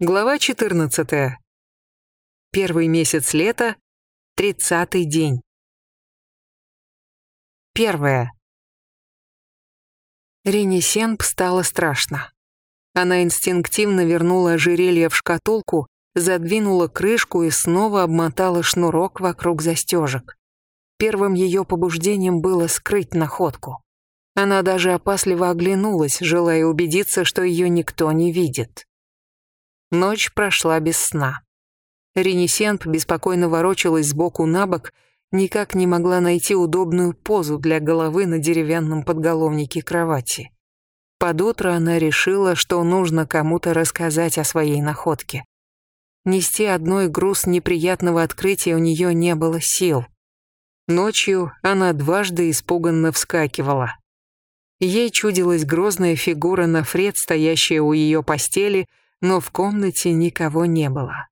Глава 14. Первый месяц лета, тридцатый день. Первое. Рене Сенп стало страшно. Она инстинктивно вернула ожерелье в шкатулку, задвинула крышку и снова обмотала шнурок вокруг застежек. Первым ее побуждением было скрыть находку. Она даже опасливо оглянулась, желая убедиться, что ее никто не видит. Ночь прошла без сна. Ренесенп беспокойно ворочалась сбоку на бок, никак не могла найти удобную позу для головы на деревянном подголовнике кровати. Под утро она решила, что нужно кому-то рассказать о своей находке. Нести одной груз неприятного открытия у нее не было сил. Ночью она дважды испуганно вскакивала. Ей чудилась грозная фигура Нафред, стоящая у ее постели, но в комнате никого не было.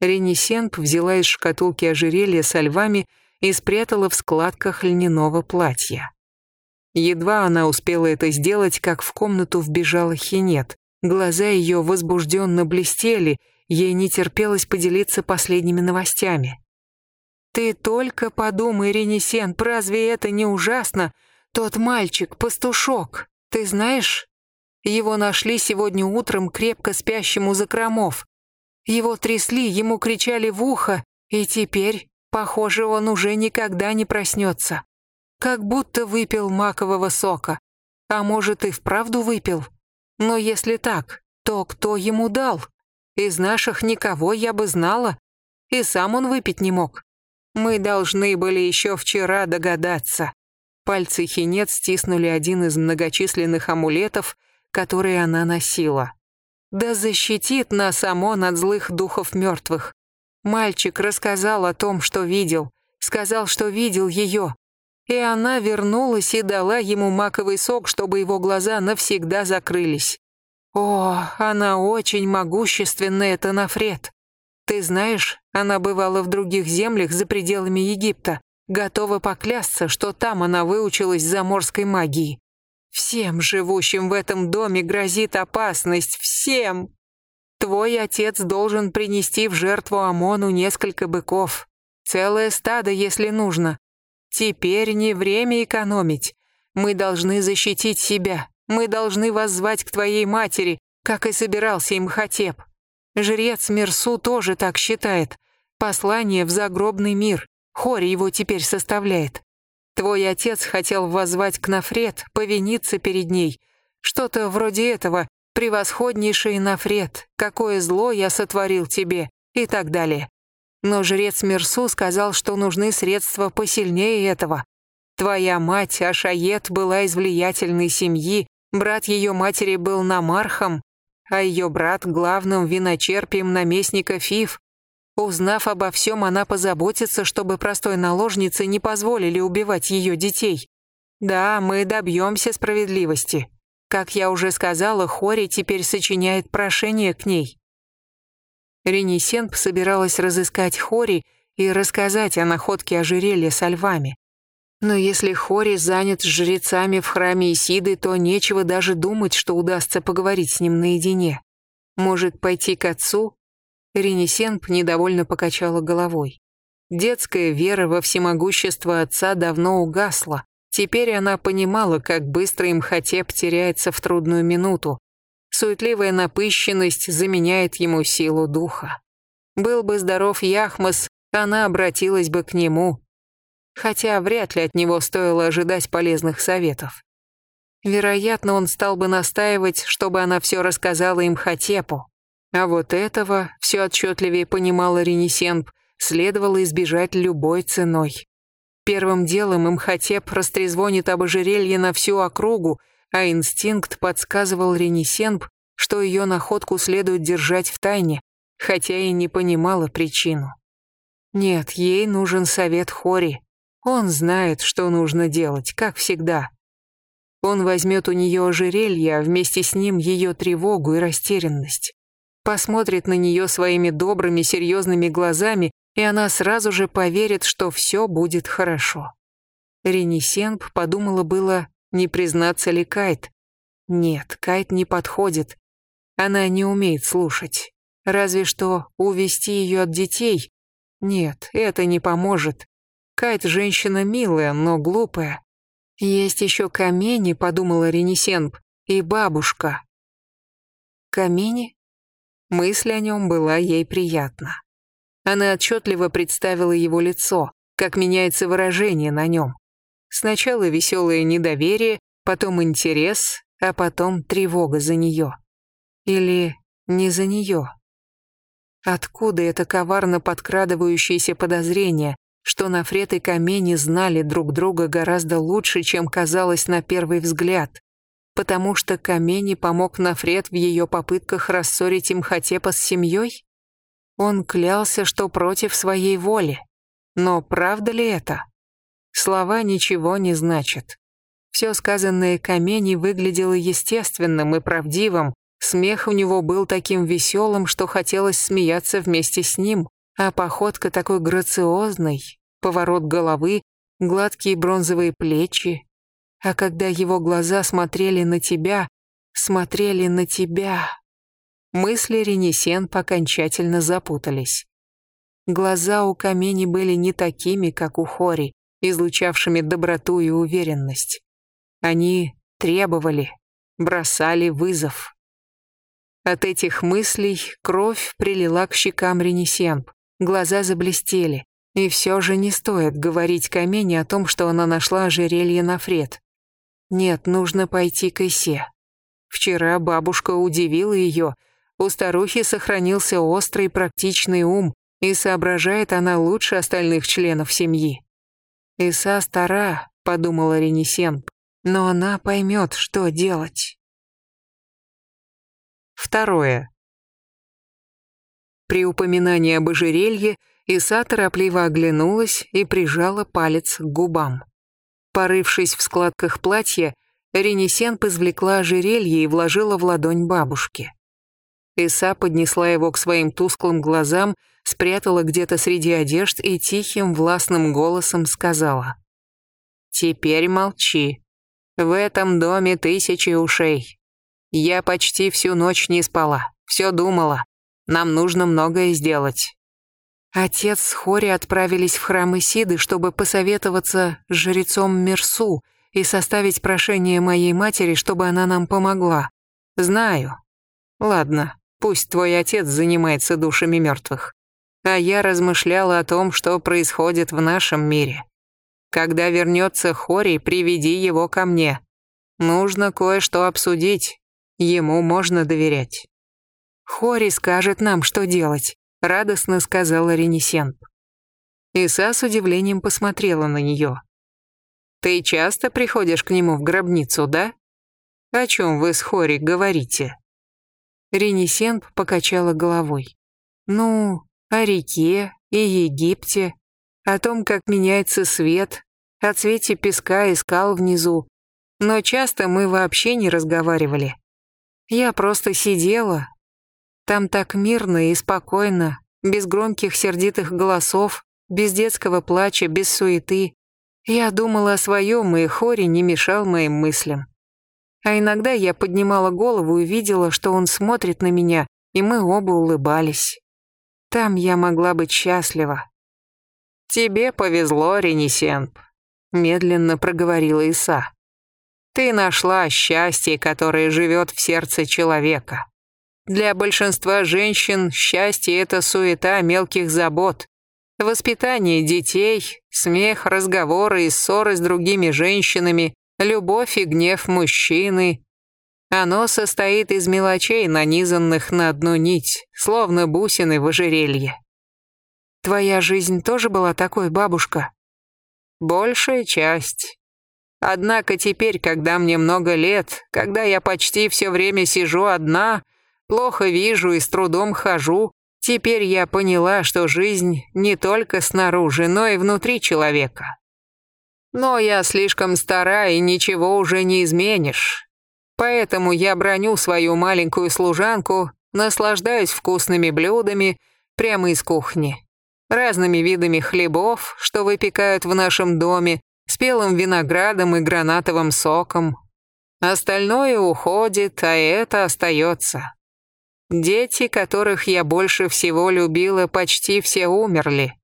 Ренесенп взяла из шкатулки ожерелье со львами и спрятала в складках льняного платья. Едва она успела это сделать, как в комнату вбежала Хинет. Глаза ее возбужденно блестели, ей не терпелось поделиться последними новостями. «Ты только подумай, Ренесенп, разве это не ужасно? Тот мальчик, пастушок, ты знаешь, его нашли сегодня утром крепко спящим у закромов. Его трясли, ему кричали в ухо, и теперь, похоже, он уже никогда не проснется. Как будто выпил макового сока. А может, и вправду выпил. Но если так, то кто ему дал? Из наших никого я бы знала. И сам он выпить не мог. Мы должны были еще вчера догадаться. Пальцы Хинет стиснули один из многочисленных амулетов, которые она носила. Да защитит нас ОМОН от злых духов мертвых. Мальчик рассказал о том, что видел, сказал, что видел ее. И она вернулась и дала ему маковый сок, чтобы его глаза навсегда закрылись. О, она очень могущественная, это Нафред. Ты знаешь, она бывала в других землях за пределами Египта, готова поклясться, что там она выучилась заморской магии. Всем живущим в этом доме грозит опасность, всем. Твой отец должен принести в жертву ОМОНу несколько быков. Целое стадо, если нужно. Теперь не время экономить. Мы должны защитить себя. Мы должны воззвать к твоей матери, как и собирался им Хатеп. Жрец Мерсу тоже так считает. Послание в загробный мир. Хори его теперь составляет. Твой отец хотел воззвать к Нафред, повиниться перед ней. Что-то вроде этого, превосходнейший Нафред, какое зло я сотворил тебе, и так далее. Но жрец Мерсу сказал, что нужны средства посильнее этого. Твоя мать, Ашает, была из влиятельной семьи, брат ее матери был намархом, а ее брат — главным виночерпием наместника Фиф. Узнав обо всем, она позаботится, чтобы простой наложнице не позволили убивать ее детей. Да, мы добьемся справедливости. Как я уже сказала, Хори теперь сочиняет прошение к ней. Ренесенп собиралась разыскать Хори и рассказать о находке ожерелья со львами. Но если Хори занят с жрецами в храме Исиды, то нечего даже думать, что удастся поговорить с ним наедине. Может, пойти к отцу Ренесенп недовольно покачала головой. Детская вера во всемогущество отца давно угасла. Теперь она понимала, как быстро им Хотеп теряется в трудную минуту. Суетливая напыщенность заменяет ему силу духа. Был бы здоров Яхмас, она обратилась бы к нему. Хотя вряд ли от него стоило ожидать полезных советов. Вероятно, он стал бы настаивать, чтобы она все рассказала им Хотепу. А вот этого, все отчетливее понимала Ренесенб, следовало избежать любой ценой. Первым делом Имхотеп растрезвонит об ожерелье на всю округу, а инстинкт подсказывал Ренесенб, что ее находку следует держать в тайне, хотя и не понимала причину. Нет, ей нужен совет Хори. Он знает, что нужно делать, как всегда. Он возьмет у нее ожерелье, а вместе с ним ее тревогу и растерянность посмотрит на нее своими добрыми, серьезными глазами, и она сразу же поверит, что все будет хорошо. Ренесенб подумала было, не признаться ли Кайт. Нет, Кайт не подходит. Она не умеет слушать. Разве что увести ее от детей. Нет, это не поможет. Кайт женщина милая, но глупая. Есть еще Камени, подумала Ренесенб, и бабушка. Камени? Мысль о нем была ей приятна. Она отчетливо представила его лицо, как меняется выражение на нем. Сначала веселое недоверие, потом интерес, а потом тревога за нее. Или не за нее. Откуда это коварно подкрадывающееся подозрение, что Нафред и Камени знали друг друга гораздо лучше, чем казалось на первый взгляд? Потому что Камени помог Нафред в ее попытках рассорить им Хатепа с семьей? Он клялся, что против своей воли. Но правда ли это? Слова ничего не значат. Все сказанное Камени выглядело естественным и правдивым, Смех у него был таким веселым, что хотелось смеяться вместе с ним, а походка такой грациозной, поворот головы, гладкие бронзовые плечи. А когда его глаза смотрели на тебя, смотрели на тебя... Мысли Ренесен окончательно запутались. Глаза у Камени были не такими, как у Хори, излучавшими доброту и уверенность. Они требовали, бросали вызов. От этих мыслей кровь прилила к щекам Ренесенб, глаза заблестели. И все же не стоит говорить Камене о том, что она нашла ожерелье на Фред. Нет, нужно пойти к Исе. Вчера бабушка удивила ее. У старухи сохранился острый практичный ум, и соображает она лучше остальных членов семьи. «Иса стара», — подумала Ренесенб, — «но она поймет, что делать». Второе. При упоминании об ожерелье Иса торопливо оглянулась и прижала палец к губам. Порывшись в складках платья, Ренесенп извлекла ожерелье и вложила в ладонь бабушки. Иса поднесла его к своим тусклым глазам, спрятала где-то среди одежд и тихим властным голосом сказала. «Теперь молчи. В этом доме тысячи ушей. Я почти всю ночь не спала, все думала. Нам нужно многое сделать. Отец с Хори отправились в храм Исиды, чтобы посоветоваться с жрецом Мерсу и составить прошение моей матери, чтобы она нам помогла. Знаю. Ладно, пусть твой отец занимается душами мертвых. А я размышляла о том, что происходит в нашем мире. Когда вернется Хори, приведи его ко мне. Нужно кое-что обсудить. Ему можно доверять. «Хори скажет нам, что делать», — радостно сказала Ренесенп. Иса с удивлением посмотрела на нее. «Ты часто приходишь к нему в гробницу, да? О чем вы с Хори говорите?» Ренесенп покачала головой. «Ну, о реке и Египте, о том, как меняется свет, о цвете песка и скал внизу. Но часто мы вообще не разговаривали. Я просто сидела. Там так мирно и спокойно, без громких сердитых голосов, без детского плача, без суеты. Я думала о своем, и Хори не мешал моим мыслям. А иногда я поднимала голову и видела, что он смотрит на меня, и мы оба улыбались. Там я могла быть счастлива. «Тебе повезло, Ренесенп», — медленно проговорила Иса. Ты нашла счастье, которое живет в сердце человека. Для большинства женщин счастье – это суета мелких забот. Воспитание детей, смех, разговоры и ссоры с другими женщинами, любовь и гнев мужчины. Оно состоит из мелочей, нанизанных на одну нить, словно бусины в ожерелье. Твоя жизнь тоже была такой, бабушка? Большая часть. Однако теперь, когда мне много лет, когда я почти все время сижу одна, плохо вижу и с трудом хожу, теперь я поняла, что жизнь не только снаружи, но и внутри человека. Но я слишком стара и ничего уже не изменишь. Поэтому я броню свою маленькую служанку, наслаждаюсь вкусными блюдами прямо из кухни, разными видами хлебов, что выпекают в нашем доме, спелым виноградом и гранатовым соком. Остальное уходит, а это остается. Дети, которых я больше всего любила, почти все умерли.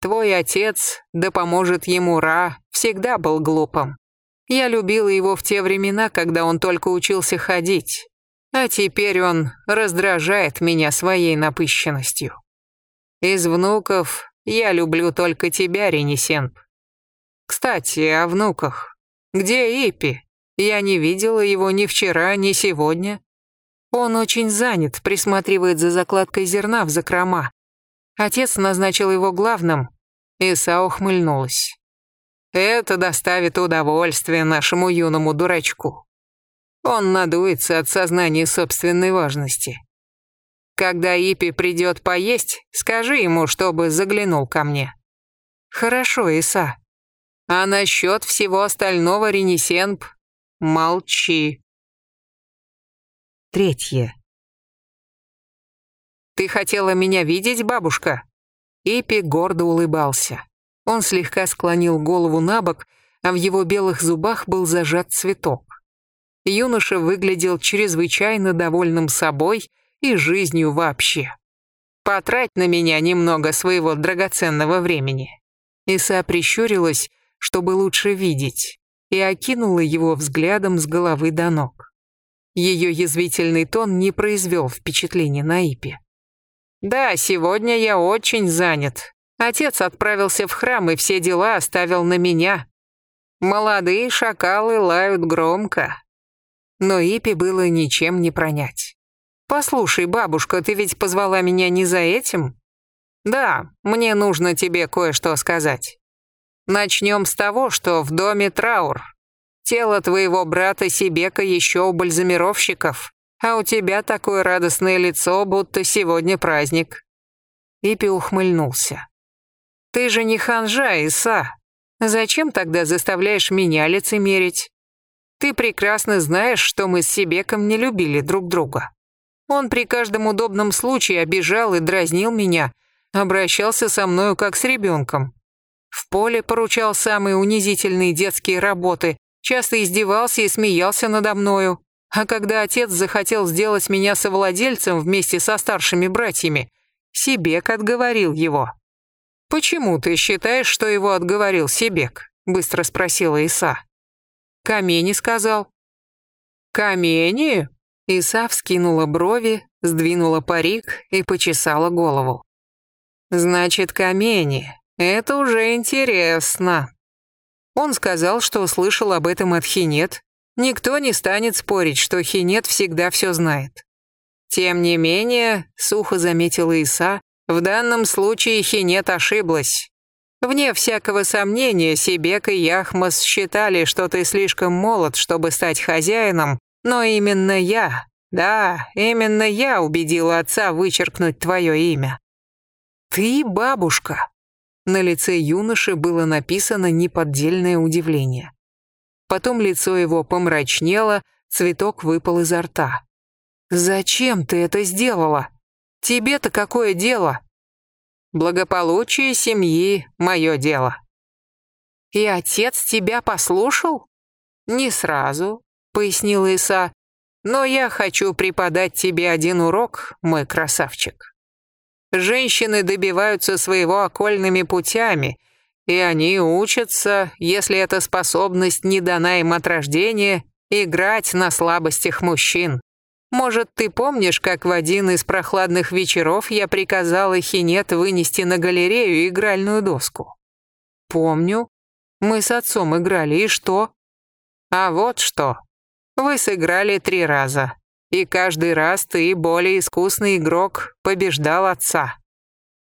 Твой отец, да поможет ему Ра, всегда был глупым. Я любила его в те времена, когда он только учился ходить. А теперь он раздражает меня своей напыщенностью. Из внуков я люблю только тебя, Ренесенп. Кстати, о внуках. Где Ипи? Я не видела его ни вчера, ни сегодня. Он очень занят, присматривает за закладкой зерна в закрома. Отец назначил его главным. Иса ухмыльнулась. Это доставит удовольствие нашему юному дурачку. Он надуется от сознания собственной важности. Когда Ипи придет поесть, скажи ему, чтобы заглянул ко мне. Хорошо, Иса. А насчет всего остального, Ренесенп, молчи. Третье. Ты хотела меня видеть, бабушка? Ипи гордо улыбался. Он слегка склонил голову на бок, а в его белых зубах был зажат цветок. Юноша выглядел чрезвычайно довольным собой и жизнью вообще. «Потрать на меня немного своего драгоценного времени». Иса прищурилась, чтобы лучше видеть, и окинула его взглядом с головы до ног. Ее язвительный тон не произвел впечатления на Ипе. «Да, сегодня я очень занят. Отец отправился в храм и все дела оставил на меня. Молодые шакалы лают громко. Но Ипи было ничем не пронять. «Послушай, бабушка, ты ведь позвала меня не за этим?» «Да, мне нужно тебе кое-что сказать. Начнем с того, что в доме траур. Тело твоего брата Сибека еще у бальзамировщиков, а у тебя такое радостное лицо, будто сегодня праздник». Ипи ухмыльнулся. Ты же не ханжа, Иса. Зачем тогда заставляешь меня лицемерить? Ты прекрасно знаешь, что мы с Сибеком не любили друг друга. Он при каждом удобном случае обижал и дразнил меня, обращался со мною как с ребенком. В поле поручал самые унизительные детские работы, часто издевался и смеялся надо мною. А когда отец захотел сделать меня совладельцем вместе со старшими братьями, Сибек отговорил его. «Почему ты считаешь, что его отговорил Себек?» — быстро спросила Иса. «Камени сказал». «Камени?» Иса вскинула брови, сдвинула парик и почесала голову. «Значит, камени. Это уже интересно». Он сказал, что услышал об этом от Хинет. Никто не станет спорить, что Хинет всегда все знает. Тем не менее, сухо заметила Иса, в данном случае Хинет ошиблась. Вне всякого сомнения, Сибек и Яхмас считали, что ты слишком молод, чтобы стать хозяином, но именно я, да, именно я убедила отца вычеркнуть твое имя. Ты бабушка. На лице юноши было написано неподдельное удивление. Потом лицо его помрачнело, цветок выпал изо рта. «Зачем ты это сделала?» Тебе-то какое дело? Благополучие семьи — мое дело. И отец тебя послушал? Не сразу, пояснила Иса, но я хочу преподать тебе один урок, мой красавчик. Женщины добиваются своего окольными путями, и они учатся, если эта способность не дана им от рождения, играть на слабостях мужчин. Может, ты помнишь, как в один из прохладных вечеров я приказала Хинет вынести на галерею игральную доску? Помню. Мы с отцом играли, и что? А вот что. Вы сыграли три раза. И каждый раз ты, более искусный игрок, побеждал отца.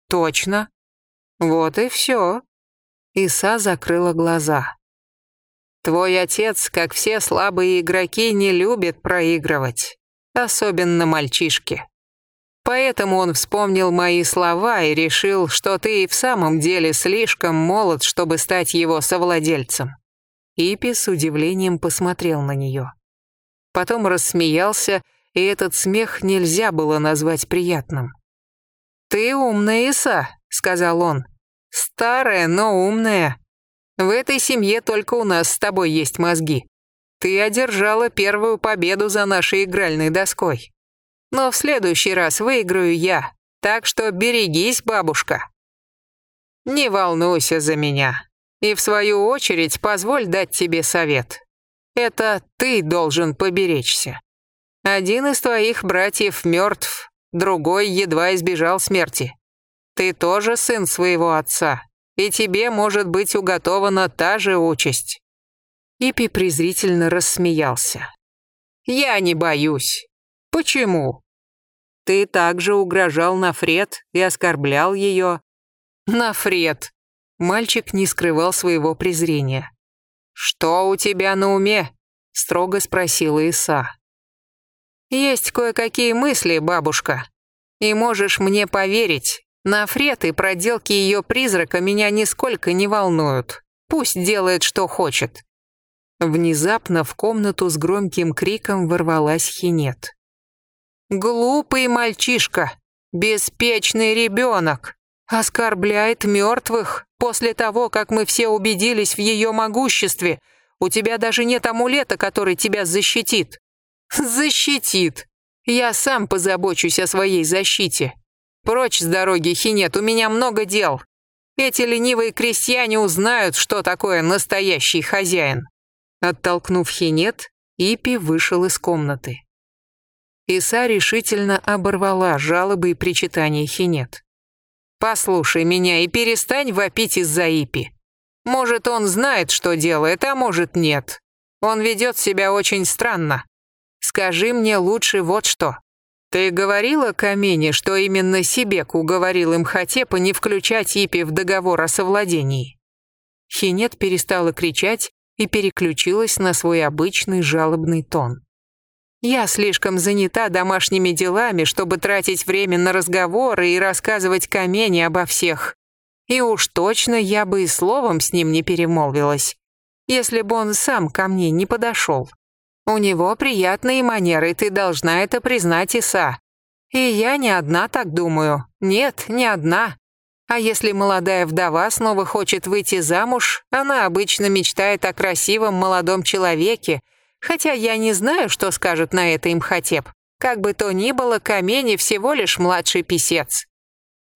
Точно. Вот и все. Иса закрыла глаза. Твой отец, как все слабые игроки, не любит проигрывать особенно мальчишки. Поэтому он вспомнил мои слова и решил, что ты и в самом деле слишком молод, чтобы стать его совладельцем. Ипи с удивлением посмотрел на нее. Потом рассмеялся, и этот смех нельзя было назвать приятным. «Ты умная, Иса», — сказал он. «Старая, но умная. В этой семье только у нас с тобой есть мозги. Ты одержала первую победу за нашей игральной доской. Но в следующий раз выиграю я, так что берегись, бабушка. Не волнуйся за меня. И в свою очередь позволь дать тебе совет. Это ты должен поберечься. Один из твоих братьев мертв, другой едва избежал смерти. Ты тоже сын своего отца, и тебе может быть уготована та же участь». Ипи презрительно рассмеялся. «Я не боюсь. Почему? Ты также угрожал Нафред и оскорблял ее». «Нафред!» Мальчик не скрывал своего презрения. «Что у тебя на уме?» — строго спросила Иса. «Есть кое-какие мысли, бабушка. И можешь мне поверить, Нафред и проделки ее призрака меня нисколько не волнуют. Пусть делает, что хочет». Внезапно в комнату с громким криком ворвалась Хинет. «Глупый мальчишка! Беспечный ребенок! Оскорбляет мертвых после того, как мы все убедились в ее могуществе. У тебя даже нет амулета, который тебя защитит». «Защитит! Я сам позабочусь о своей защите. Прочь с дороги, Хинет, у меня много дел. Эти ленивые крестьяне узнают, что такое настоящий хозяин». Оттолкнув Хинет, Ипи вышел из комнаты. Иса решительно оборвала жалобы и причитания Хинет. «Послушай меня и перестань вопить из-за Ипи. Может, он знает, что делает, а может, нет. Он ведет себя очень странно. Скажи мне лучше вот что. Ты говорила Камине, что именно Сибек уговорил им Хатепа не включать Ипи в договор о совладении?» Хинет перестала кричать и переключилась на свой обычный жалобный тон. «Я слишком занята домашними делами, чтобы тратить время на разговоры и рассказывать Камене обо всех. И уж точно я бы и словом с ним не перемолвилась, если бы он сам ко мне не подошел. У него приятные манеры, ты должна это признать, Иса. И я не одна так думаю. Нет, не одна. А если молодая вдова снова хочет выйти замуж, она обычно мечтает о красивом молодом человеке, хотя я не знаю, что скажет на это им Хатеп. Как бы то ни было, Камени всего лишь младший писец.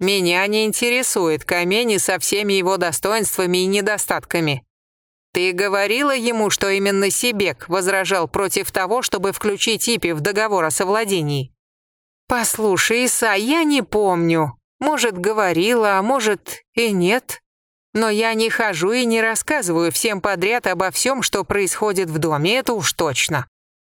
Меня не интересует Камени со всеми его достоинствами и недостатками. Ты говорила ему, что именно Сибек возражал против того, чтобы включить Ипи в договор о совладении? Послушай, Иса, я не помню. Может, говорила, а может и нет. Но я не хожу и не рассказываю всем подряд обо всем, что происходит в доме, это уж точно.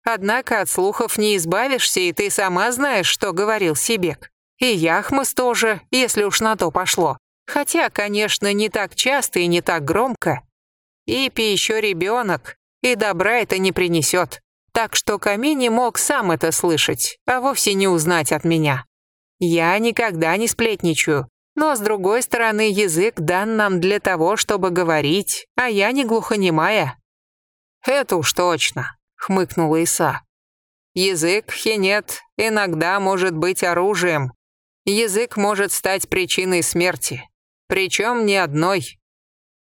Однако от слухов не избавишься, и ты сама знаешь, что говорил Сибек. И Яхмас тоже, если уж на то пошло. Хотя, конечно, не так часто и не так громко. Ипи еще ребенок, и добра это не принесет. Так что Камини мог сам это слышать, а вовсе не узнать от меня. Я никогда не сплетничаю, но, с другой стороны, язык дан нам для того, чтобы говорить, а я не глухонемая». «Это уж точно», — хмыкнула Иса. «Язык, хинет, иногда может быть оружием. Язык может стать причиной смерти. Причем не одной.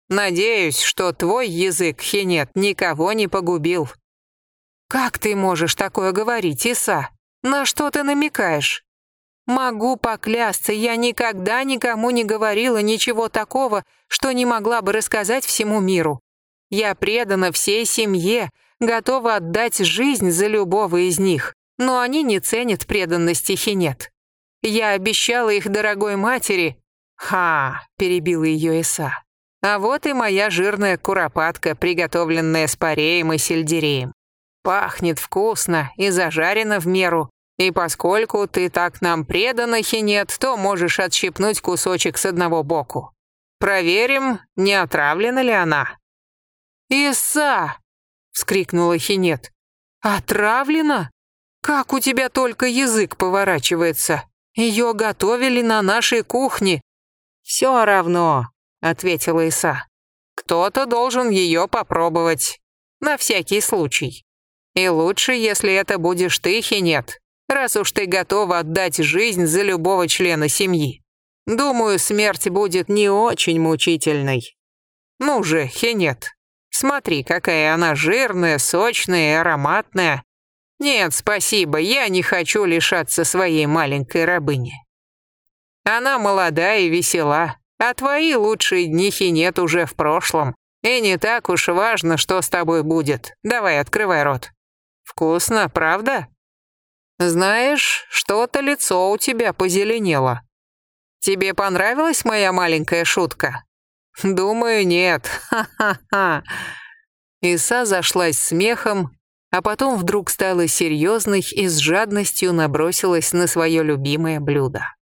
Надеюсь, что твой язык, Хинет, никого не погубил. Как ты можешь такое говорить, Иса? На что ты намекаешь? Могу поклясться, я никогда никому не говорила ничего такого, что не могла бы рассказать всему миру. Я предана всей семье, готова отдать жизнь за любого из них, но они не ценят преданности Хинет. Я обещала их дорогой матери... «Ха!» — перебила ее Иса. А вот и моя жирная куропатка, приготовленная с пареем и сельдереем. Пахнет вкусно и зажарена в меру. И поскольку ты так нам предана, Хинет, то можешь отщипнуть кусочек с одного боку. Проверим, не отравлена ли она». «Иса!» — вскрикнула Хинет. «Отравлена? Как у тебя только язык поворачивается? Ее готовили на нашей кухне». «Все равно, ответила Иса. Кто-то должен ее попробовать. На всякий случай. И лучше, если это будешь ты, Хинет, раз уж ты готова отдать жизнь за любого члена семьи. Думаю, смерть будет не очень мучительной. Ну же, Хинет, смотри, какая она жирная, сочная и ароматная. «Нет, спасибо, я не хочу лишаться своей маленькой рабыни. Она молода и весела, а твои лучшие днихи нет уже в прошлом, и не так уж важно, что с тобой будет. Давай, открывай рот. Вкусно, правда? Знаешь, что-то лицо у тебя позеленело. Тебе понравилась моя маленькая шутка? Думаю, нет. Ха-ха-ха. Иса зашлась смехом, а потом вдруг стала серьезной и с жадностью набросилась на свое любимое блюдо.